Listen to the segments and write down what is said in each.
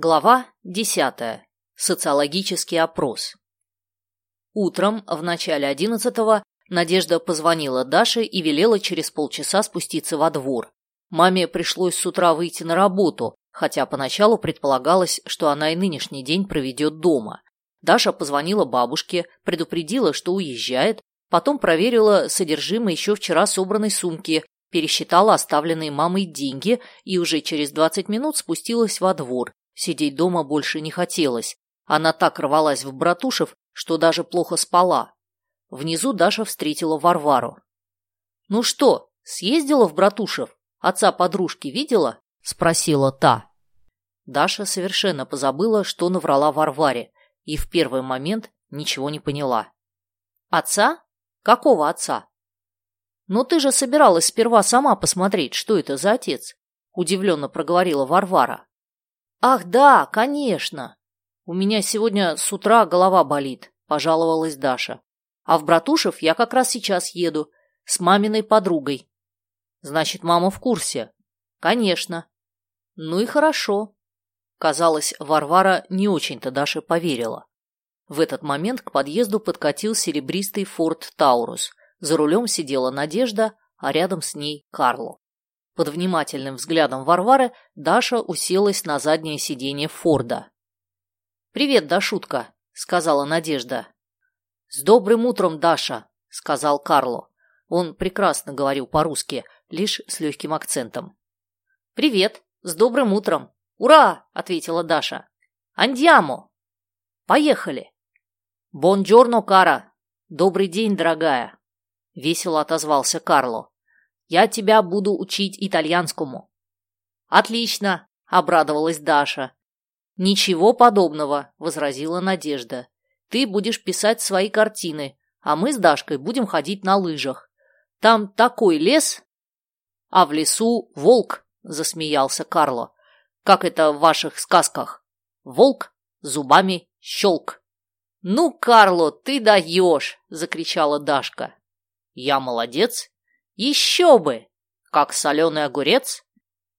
Глава 10. Социологический опрос. Утром, в начале одиннадцатого, Надежда позвонила Даше и велела через полчаса спуститься во двор. Маме пришлось с утра выйти на работу, хотя поначалу предполагалось, что она и нынешний день проведет дома. Даша позвонила бабушке, предупредила, что уезжает, потом проверила содержимое еще вчера собранной сумки, пересчитала оставленные мамой деньги и уже через 20 минут спустилась во двор, Сидеть дома больше не хотелось. Она так рвалась в Братушев, что даже плохо спала. Внизу Даша встретила Варвару. «Ну что, съездила в Братушев? Отца подружки видела?» – спросила та. Даша совершенно позабыла, что наврала Варваре, и в первый момент ничего не поняла. «Отца? Какого отца?» «Ну ты же собиралась сперва сама посмотреть, что это за отец», – удивленно проговорила Варвара. «Ах, да, конечно! У меня сегодня с утра голова болит», – пожаловалась Даша. «А в Братушев я как раз сейчас еду, с маминой подругой». «Значит, мама в курсе?» «Конечно». «Ну и хорошо». Казалось, Варвара не очень-то Даше поверила. В этот момент к подъезду подкатил серебристый форт Таурус. За рулем сидела Надежда, а рядом с ней Карло. Под внимательным взглядом Варвары Даша уселась на заднее сиденье Форда. «Привет, Дашутка», — сказала Надежда. «С добрым утром, Даша», — сказал Карло. Он прекрасно говорил по-русски, лишь с легким акцентом. «Привет, с добрым утром!» «Ура!» — ответила Даша. «Андьямо!» «Поехали!» «Бонджорно, Кара!» «Добрый день, дорогая!» — весело отозвался Карло. Я тебя буду учить итальянскому». «Отлично!» – обрадовалась Даша. «Ничего подобного», – возразила Надежда. «Ты будешь писать свои картины, а мы с Дашкой будем ходить на лыжах. Там такой лес...» «А в лесу волк», – засмеялся Карло. «Как это в ваших сказках? Волк зубами щелк». «Ну, Карло, ты даешь!» – закричала Дашка. «Я молодец еще бы! Как соленый огурец?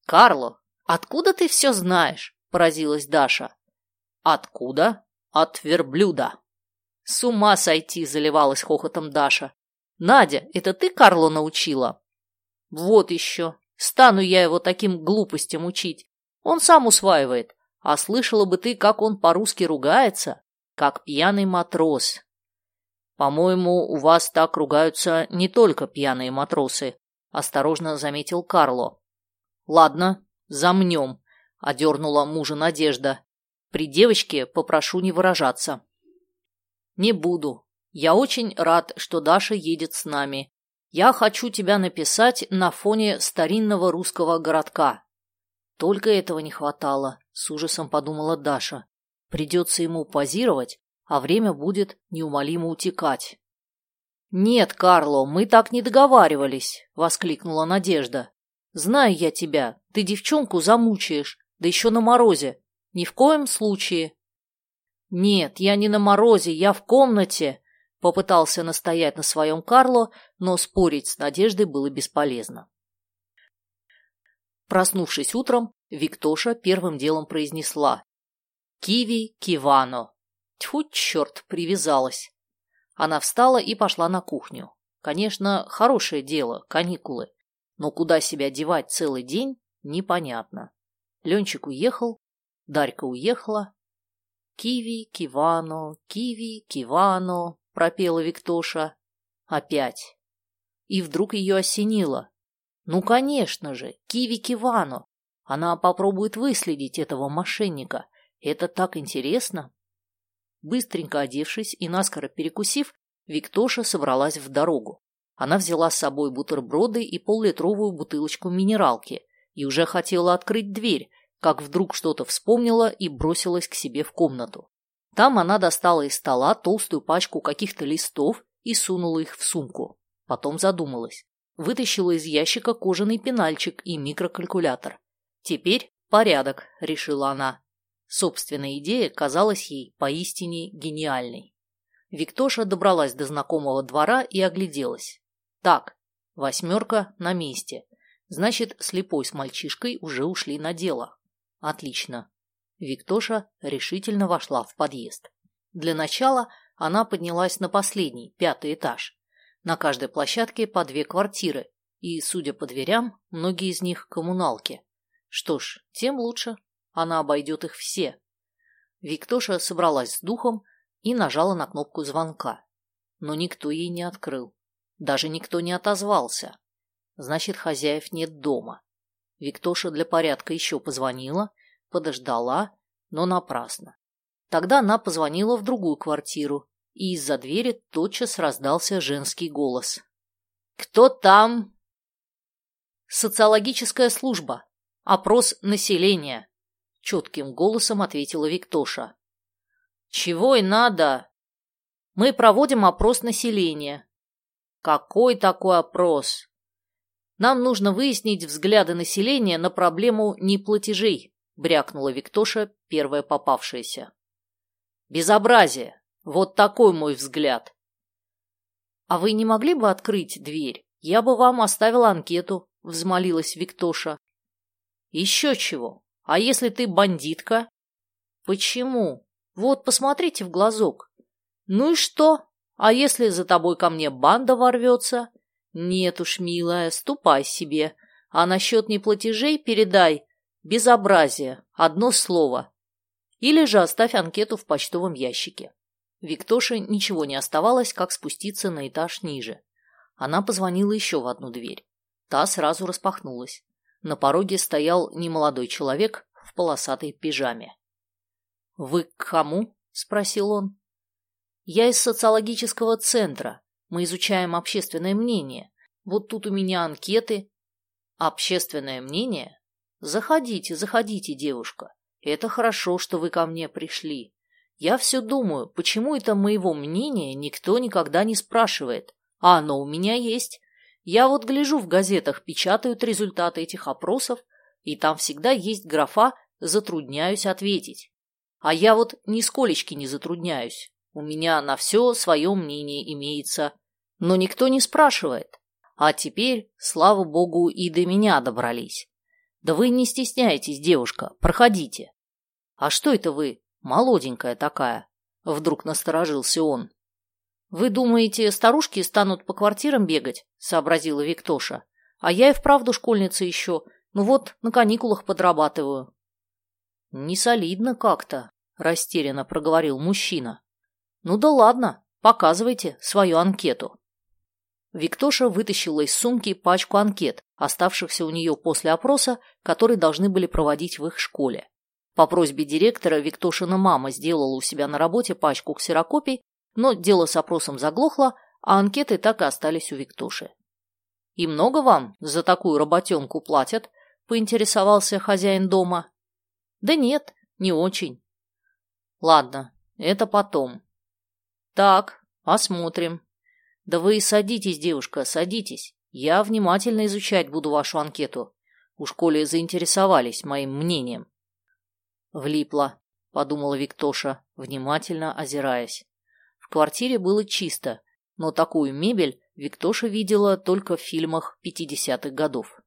Карло, откуда ты все знаешь? Поразилась Даша. Откуда? От верблюда. С ума сойти, заливалась хохотом Даша. Надя, это ты Карло научила? Вот еще. Стану я его таким глупостям учить. Он сам усваивает. А слышала бы ты, как он по-русски ругается, как пьяный матрос. «По-моему, у вас так ругаются не только пьяные матросы», – осторожно заметил Карло. «Ладно, замнем», – одернула мужа Надежда. «При девочке попрошу не выражаться». «Не буду. Я очень рад, что Даша едет с нами. Я хочу тебя написать на фоне старинного русского городка». Только этого не хватало, с ужасом подумала Даша. Придется ему позировать, а время будет неумолимо утекать. «Нет, Карло, мы так не договаривались», — воскликнула Надежда. «Знаю я тебя, ты девчонку замучаешь, да еще на морозе. Ни в коем случае». «Нет, я не на морозе, я в комнате», — попытался настоять на своем Карло, но спорить с Надеждой было бесполезно. Проснувшись утром, Виктоша первым делом произнесла «Киви кивано». Тьфу, черт, привязалась. Она встала и пошла на кухню. Конечно, хорошее дело, каникулы. Но куда себя девать целый день, непонятно. Ленчик уехал, Дарька уехала. «Киви, кивано, киви, кивано», — пропела Виктоша. Опять. И вдруг ее осенило. Ну, конечно же, киви, кивано. Она попробует выследить этого мошенника. Это так интересно. Быстренько одевшись и наскоро перекусив, Виктоша собралась в дорогу. Она взяла с собой бутерброды и поллитровую бутылочку минералки и уже хотела открыть дверь, как вдруг что-то вспомнила и бросилась к себе в комнату. Там она достала из стола толстую пачку каких-то листов и сунула их в сумку. Потом задумалась. Вытащила из ящика кожаный пенальчик и микрокалькулятор. «Теперь порядок», — решила она. Собственная идея казалась ей поистине гениальной. Виктоша добралась до знакомого двора и огляделась. Так, восьмерка на месте. Значит, слепой с мальчишкой уже ушли на дело. Отлично. Виктоша решительно вошла в подъезд. Для начала она поднялась на последний, пятый этаж. На каждой площадке по две квартиры, и, судя по дверям, многие из них коммуналки. Что ж, тем лучше. Она обойдет их все. Виктоша собралась с духом и нажала на кнопку звонка. Но никто ей не открыл. Даже никто не отозвался. Значит, хозяев нет дома. Виктоша для порядка еще позвонила, подождала, но напрасно. Тогда она позвонила в другую квартиру, и из-за двери тотчас раздался женский голос. «Кто там?» «Социологическая служба. Опрос населения», — четким голосом ответила Виктоша. «Чего и надо?» «Мы проводим опрос населения». «Какой такой опрос?» «Нам нужно выяснить взгляды населения на проблему неплатежей», — брякнула Виктоша, первая попавшаяся. «Безобразие! Вот такой мой взгляд!» «А вы не могли бы открыть дверь? Я бы вам оставила анкету», — взмолилась Виктоша. «Еще чего? А если ты бандитка?» «Почему? Вот, посмотрите в глазок». «Ну и что? А если за тобой ко мне банда ворвется?» «Нет уж, милая, ступай себе. А насчет неплатежей передай. Безобразие. Одно слово. Или же оставь анкету в почтовом ящике». Виктоше ничего не оставалось, как спуститься на этаж ниже. Она позвонила еще в одну дверь. Та сразу распахнулась. На пороге стоял немолодой человек в полосатой пижаме. «Вы к кому?» – спросил он. «Я из социологического центра. Мы изучаем общественное мнение. Вот тут у меня анкеты». «Общественное мнение? Заходите, заходите, девушка. Это хорошо, что вы ко мне пришли. Я все думаю, почему это моего мнения никто никогда не спрашивает, а оно у меня есть. Я вот гляжу в газетах, печатают результаты этих опросов, и там всегда есть графа «затрудняюсь ответить». А я вот нисколечки не затрудняюсь. У меня на все свое мнение имеется. Но никто не спрашивает. А теперь, слава богу, и до меня добрались. Да вы не стесняйтесь, девушка, проходите. А что это вы, молоденькая такая? Вдруг насторожился он. Вы думаете, старушки станут по квартирам бегать? Сообразила Виктоша. А я и вправду школьница еще. Ну вот, на каникулах подрабатываю. Не солидно как-то, растерянно проговорил мужчина. Ну да ладно, показывайте свою анкету. Виктоша вытащила из сумки пачку анкет, оставшихся у нее после опроса, которые должны были проводить в их школе. По просьбе директора Виктошина мама сделала у себя на работе пачку ксерокопий, но дело с опросом заглохло, а анкеты так и остались у Виктоши. «И много вам за такую работенку платят?» – поинтересовался хозяин дома. «Да нет, не очень». «Ладно, это потом». «Так, посмотрим», да вы садитесь, девушка, садитесь. Я внимательно изучать буду вашу анкету. У школе заинтересовались моим мнением. Влипла, подумала Виктоша, внимательно озираясь. Квартире было чисто, но такую мебель Виктоша видела только в фильмах 50-х годов.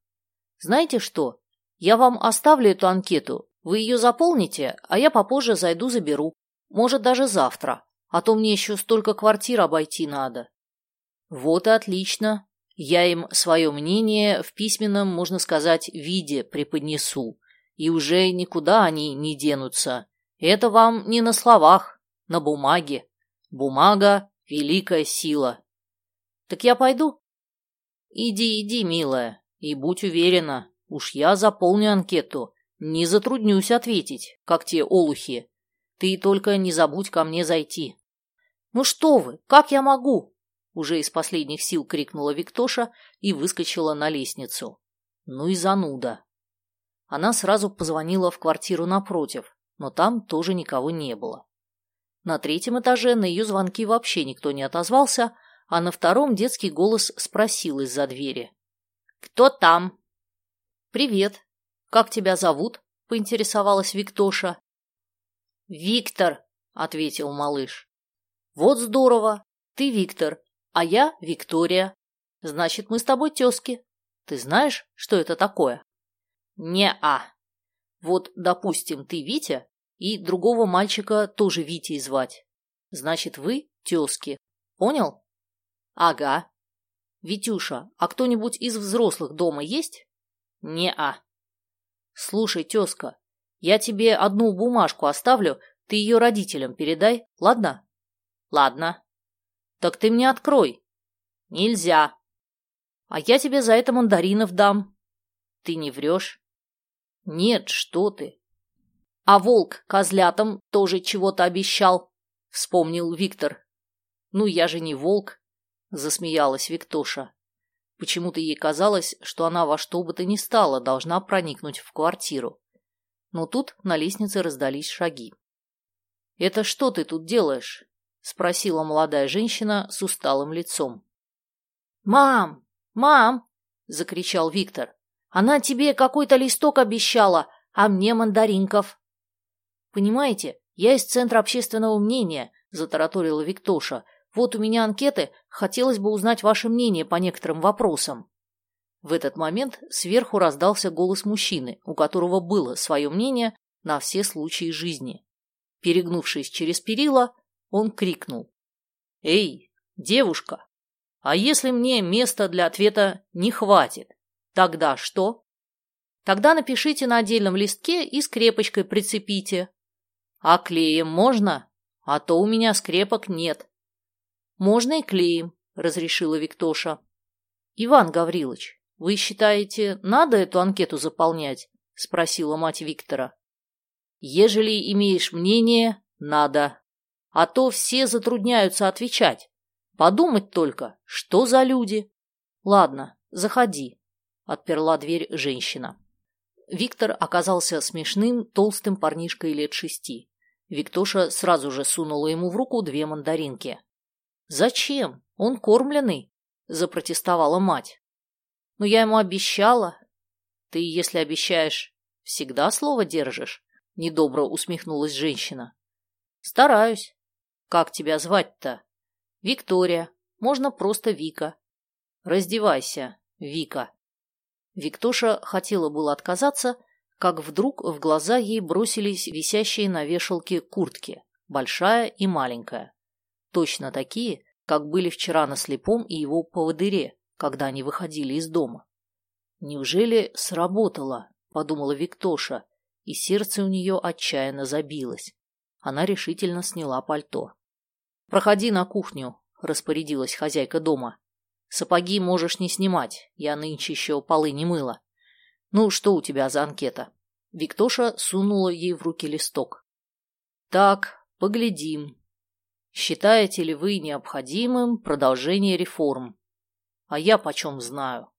Знаете что? Я вам оставлю эту анкету. Вы ее заполните, а я попозже зайду заберу. Может, даже завтра. А то мне еще столько квартир обойти надо. Вот и отлично. Я им свое мнение в письменном, можно сказать, виде преподнесу. И уже никуда они не денутся. Это вам не на словах, на бумаге. Бумага – великая сила. Так я пойду? Иди, иди, милая, и будь уверена, уж я заполню анкету. Не затруднюсь ответить, как те олухи. Ты только не забудь ко мне зайти. Ну что вы, как я могу? Уже из последних сил крикнула Виктоша и выскочила на лестницу. Ну и зануда. Она сразу позвонила в квартиру напротив, но там тоже никого не было. На третьем этаже на ее звонки вообще никто не отозвался, а на втором детский голос спросил из-за двери. «Кто там?» «Привет. Как тебя зовут?» – поинтересовалась Виктоша. «Виктор», – ответил малыш. «Вот здорово. Ты Виктор. А я Виктория. Значит, мы с тобой тезки. Ты знаешь, что это такое? Не-а. Вот, допустим, ты Витя, И другого мальчика тоже Витей звать. Значит, вы тезки. Понял? Ага. Витюша, а кто-нибудь из взрослых дома есть? Не-а. Слушай, тезка, я тебе одну бумажку оставлю, ты ее родителям передай, ладно? Ладно. Так ты мне открой. Нельзя. А я тебе за это мандаринов дам. Ты не врешь? Нет, что ты. А волк козлятам тоже чего-то обещал, вспомнил Виктор. Ну, я же не волк, засмеялась Виктоша. Почему-то ей казалось, что она во что бы то ни стало должна проникнуть в квартиру. Но тут на лестнице раздались шаги. «Это что ты тут делаешь?» – спросила молодая женщина с усталым лицом. «Мам! Мам!» – закричал Виктор. «Она тебе какой-то листок обещала, а мне мандаринков!» «Понимаете, я из Центра общественного мнения», – затараторила Виктоша. «Вот у меня анкеты, хотелось бы узнать ваше мнение по некоторым вопросам». В этот момент сверху раздался голос мужчины, у которого было свое мнение на все случаи жизни. Перегнувшись через перила, он крикнул. «Эй, девушка, а если мне места для ответа не хватит, тогда что?» «Тогда напишите на отдельном листке и скрепочкой прицепите», а клеем можно? А то у меня скрепок нет. Можно и клеем, разрешила Виктоша. Иван Гаврилович, вы считаете, надо эту анкету заполнять? Спросила мать Виктора. Ежели имеешь мнение, надо. А то все затрудняются отвечать. Подумать только, что за люди. Ладно, заходи, отперла дверь женщина. Виктор оказался смешным, толстым парнишкой лет шести. Виктоша сразу же сунула ему в руку две мандаринки. «Зачем? Он кормленный», – запротестовала мать. «Но я ему обещала». «Ты, если обещаешь, всегда слово держишь?» – недобро усмехнулась женщина. «Стараюсь. Как тебя звать-то?» «Виктория. Можно просто Вика». «Раздевайся, Вика». Виктоша хотела было отказаться, как вдруг в глаза ей бросились висящие на вешалке куртки, большая и маленькая. Точно такие, как были вчера на слепом и его поводыре, когда они выходили из дома. «Неужели сработало?» – подумала Виктоша, и сердце у нее отчаянно забилось. Она решительно сняла пальто. «Проходи на кухню», – распорядилась хозяйка дома. «Сапоги можешь не снимать, я нынче еще полы не мыла». «Ну, что у тебя за анкета?» Виктоша сунула ей в руки листок. «Так, поглядим. Считаете ли вы необходимым продолжение реформ? А я почем знаю?»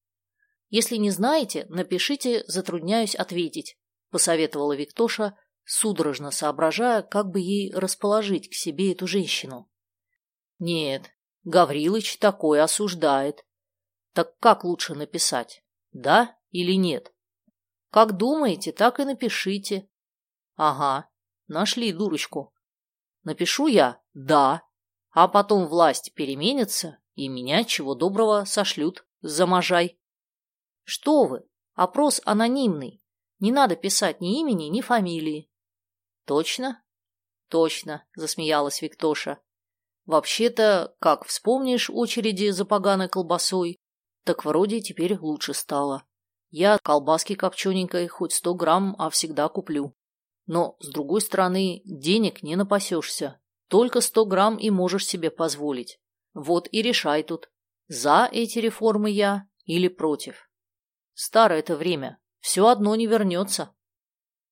«Если не знаете, напишите «затрудняюсь ответить», — посоветовала Виктоша, судорожно соображая, как бы ей расположить к себе эту женщину. «Нет, Гаврилыч такое осуждает. Так как лучше написать, да или нет?» Как думаете, так и напишите. Ага, нашли дурочку. Напишу я «да», а потом власть переменится, и меня, чего доброго, сошлют за можай. Что вы, опрос анонимный. Не надо писать ни имени, ни фамилии. Точно? Точно, засмеялась Виктоша. Вообще-то, как вспомнишь очереди за поганой колбасой, так вроде теперь лучше стало. Я колбаски копчененькой хоть сто грамм, а всегда куплю. Но, с другой стороны, денег не напасешься. Только сто грамм и можешь себе позволить. Вот и решай тут, за эти реформы я или против. Старое это время, все одно не вернется.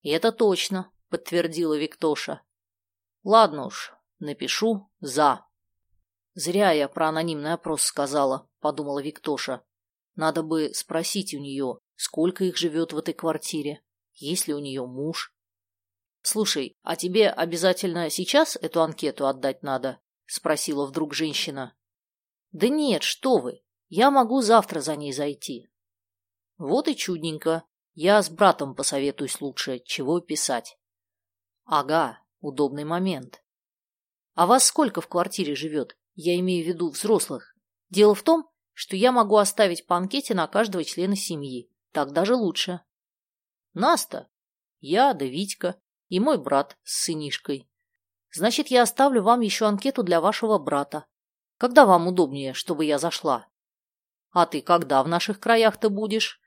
Это точно, подтвердила Виктоша. Ладно уж, напишу «за». Зря я про анонимный опрос сказала, подумала Виктоша. Надо бы спросить у нее, сколько их живет в этой квартире, есть ли у нее муж. «Слушай, а тебе обязательно сейчас эту анкету отдать надо?» – спросила вдруг женщина. «Да нет, что вы, я могу завтра за ней зайти». «Вот и чудненько. Я с братом посоветуюсь лучше, чего писать». «Ага, удобный момент». «А вас сколько в квартире живет? Я имею в виду взрослых. Дело в том, что я могу оставить по анкете на каждого члена семьи. Так даже лучше. Наста, я да Витька. и мой брат с сынишкой. Значит, я оставлю вам еще анкету для вашего брата. Когда вам удобнее, чтобы я зашла? А ты когда в наших краях-то будешь?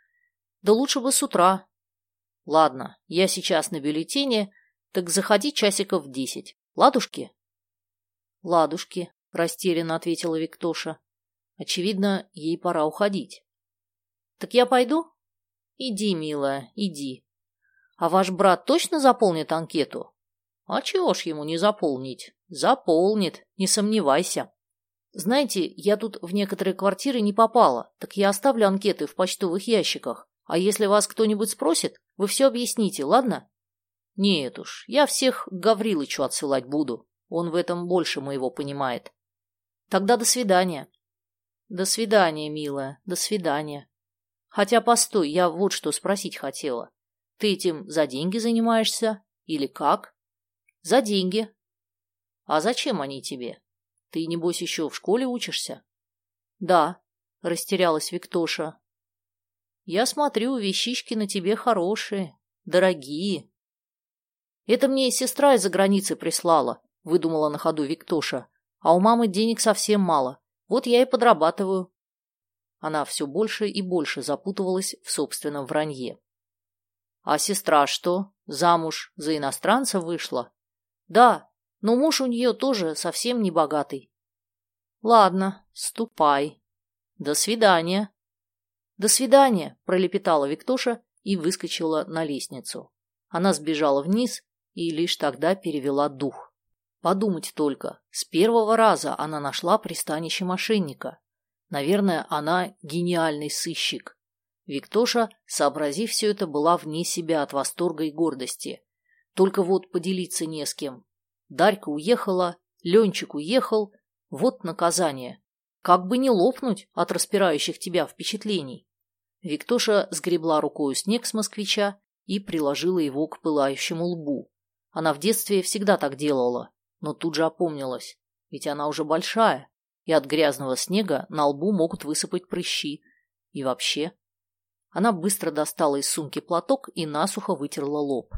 Да лучше бы с утра. Ладно, я сейчас на бюллетене, так заходи часиков в десять. Ладушки? Ладушки, растерянно ответила Виктоша. Очевидно, ей пора уходить. Так я пойду? Иди, милая, иди. А ваш брат точно заполнит анкету? А чего ж ему не заполнить? Заполнит, не сомневайся. Знаете, я тут в некоторые квартиры не попала, так я оставлю анкеты в почтовых ящиках. А если вас кто-нибудь спросит, вы все объясните, ладно? Нет уж, я всех к Гаврилычу отсылать буду. Он в этом больше моего понимает. Тогда до свидания. До свидания, милая, до свидания. Хотя, постой, я вот что спросить хотела. Ты этим за деньги занимаешься? Или как? За деньги. А зачем они тебе? Ты, небось, еще в школе учишься? Да, растерялась Виктоша. Я смотрю, вещички на тебе хорошие, дорогие. Это мне сестра из-за границы прислала, выдумала на ходу Виктоша. А у мамы денег совсем мало. Вот я и подрабатываю. Она все больше и больше запутывалась в собственном вранье. А сестра что? Замуж за иностранца вышла? Да, но муж у нее тоже совсем не богатый. Ладно, ступай. До свидания. До свидания, пролепетала Виктоша и выскочила на лестницу. Она сбежала вниз и лишь тогда перевела дух. Подумать только, с первого раза она нашла пристанище мошенника. Наверное, она гениальный сыщик. Виктоша, сообразив все это, была вне себя от восторга и гордости. Только вот поделиться не с кем. Дарька уехала, Ленчик уехал. Вот наказание. Как бы не лопнуть от распирающих тебя впечатлений. Виктоша сгребла рукою снег с москвича и приложила его к пылающему лбу. Она в детстве всегда так делала, но тут же опомнилась, ведь она уже большая, и от грязного снега на лбу могут высыпать прыщи. И вообще... Она быстро достала из сумки платок и насухо вытерла лоб.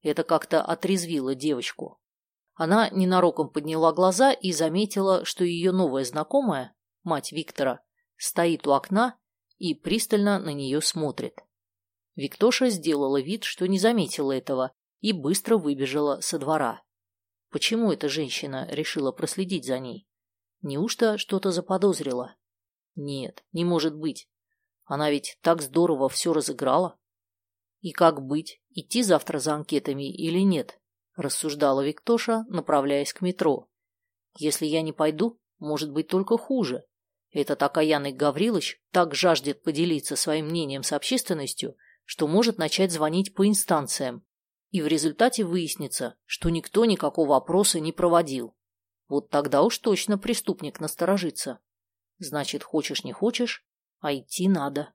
Это как-то отрезвило девочку. Она ненароком подняла глаза и заметила, что ее новая знакомая, мать Виктора, стоит у окна и пристально на нее смотрит. Виктоша сделала вид, что не заметила этого, и быстро выбежала со двора. Почему эта женщина решила проследить за ней? Неужто что-то заподозрила? Нет, не может быть. Она ведь так здорово все разыграла. И как быть, идти завтра за анкетами или нет? Рассуждала Виктоша, направляясь к метро. Если я не пойду, может быть только хуже. Этот окаянный Гаврилович так жаждет поделиться своим мнением с общественностью, что может начать звонить по инстанциям. И в результате выяснится, что никто никакого опроса не проводил. Вот тогда уж точно преступник насторожится. Значит, хочешь не хочешь, а идти надо.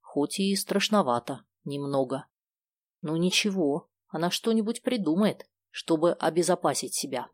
Хоть и страшновато, немного. Ну ничего, она что-нибудь придумает, чтобы обезопасить себя.